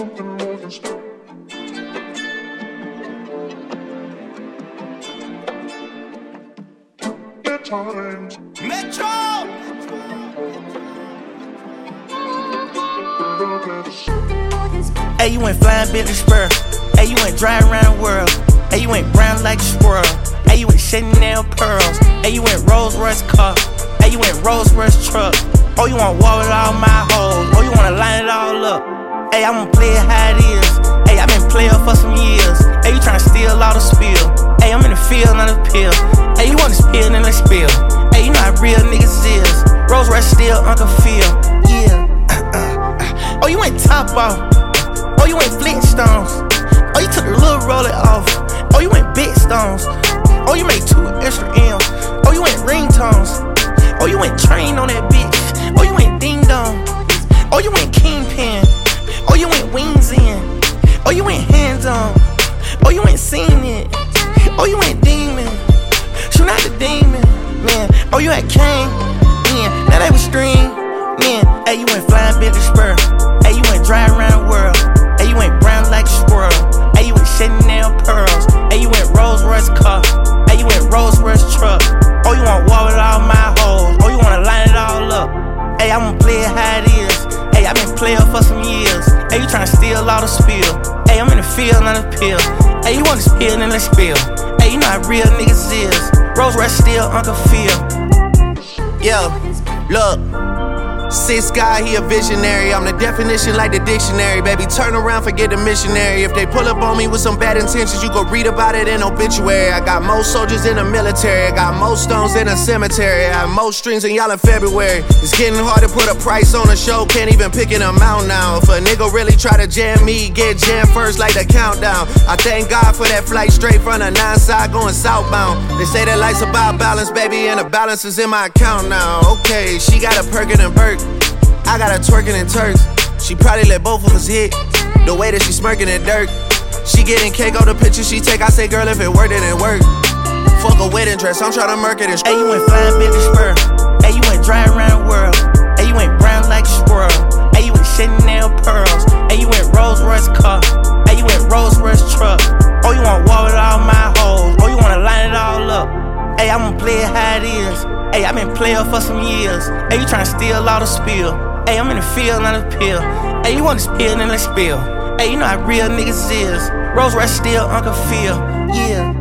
Hey, you went flying Billy Spur. Hey, you went driving around the world. Hey, you went brown like a squirrel. Hey, you went Chanel pearls. Hey, you went Rolls Royce car. Hey, you went Rolls Royce truck. Oh, you wanna war with all my hoes. Oh, you wanna line it all up. Hey, I wanna play it how it is. Hey, i been playing for some years. Hey, you tryna steal all the spill. Hey, I'm in the field, not the pill. Hey, you wanna spill, then let's spill. Hey, you know how real niggas is. Rolls Royce still Uncle Phil. Yeah. Uh, uh, uh. Oh, you ain't top off. Oh, you went Flintstones. Oh, you took the little roller off. Oh, you ain't big stones. Oh, you made two extra M's. Oh, you went ringtones. Oh, you ain't train on that bitch. Oh, you ain't ding dong. Oh, you ain't kingpin. Oh, you went wings in. Oh, you went hands on. Oh, you went seen it. Oh, you went demon. Shoot out the demon, man. Oh, you had Kane, man. Now they was stream, man. Hey, you went flying Billy Spur. Hey, you went driving around the world. Hey, you went brown like a squirrel. Hey, you went Chanel pearls. Hey, you went Rolls Royce car. Hey, you went Rolls Royce truck. Oh, you want war with all my hoes. Oh, you wanna line it all up. Hey, I'ma play it how it is. Hey, i been playing for some years. Hey, you tryna steal all the spill. Hey, I'm in the field, not a pill. Hey, you wanna spill, then let's spill. Hey, you know how real niggas is. Rose Red still Uncle Phil. Yo, look. Sis guy, he a visionary. I'm the definition like the dictionary. Baby, turn around, forget the missionary. If they pull up on me with some bad intentions, you go read about it in obituary. I got most soldiers in the military. I got most stones in a cemetery. I have most strings in y'all in February. It's getting hard to put a price on a show. Can't even pick an amount now. If a nigga really try to jam me, get jammed first like the countdown. I thank God for that flight straight from the nine side going southbound. They say that life's about balance, baby, and the balance is in my account now. Okay, she got a Birkin and perk. I got her twerking in Turks. She probably let both of us hit. The way that she smirking at dirt. She getting cake on the picture she take. I say, girl, if it worked, it worked. Fuck a wedding dress, I'm tryna murk it Hey, you went flying Billy Spur. Hey, you went driving around the world. Hey, you went brown like a squirrel. Hey, you went Chanel pearls. Hey, you went Rolls Royce car. Hey, you went Rolls Royce truck. Oh, you want war with all my hoes. Oh, you wanna line it all up. Hey, I'ma play it how it is. Hey, i been playing for some years. Hey, you tryna steal all the spill. Hey, I'm in the field, not a pill. Hey, you wanna spill, then let's spill. Hey, you know how real niggas is. Rolls Royce still Uncle Phil. Yeah.